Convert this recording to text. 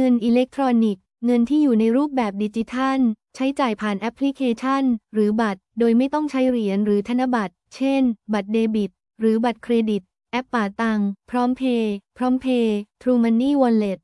เงินอิเล็กทรอนิกส์ เงินที่อยู่ในรูปแบบดิจิทัล ใช้จ่ายผ่านแอปพลิเคชัน หรือบัตร โดยไม่ต้องใช้เหรียญหรือธนบัตร เช่น บัตรเดบิต หรือบัตรเครดิต แอปเป๋าตัง พร้อมเพย์ พร้อมเพย์ TrueMoney Wallet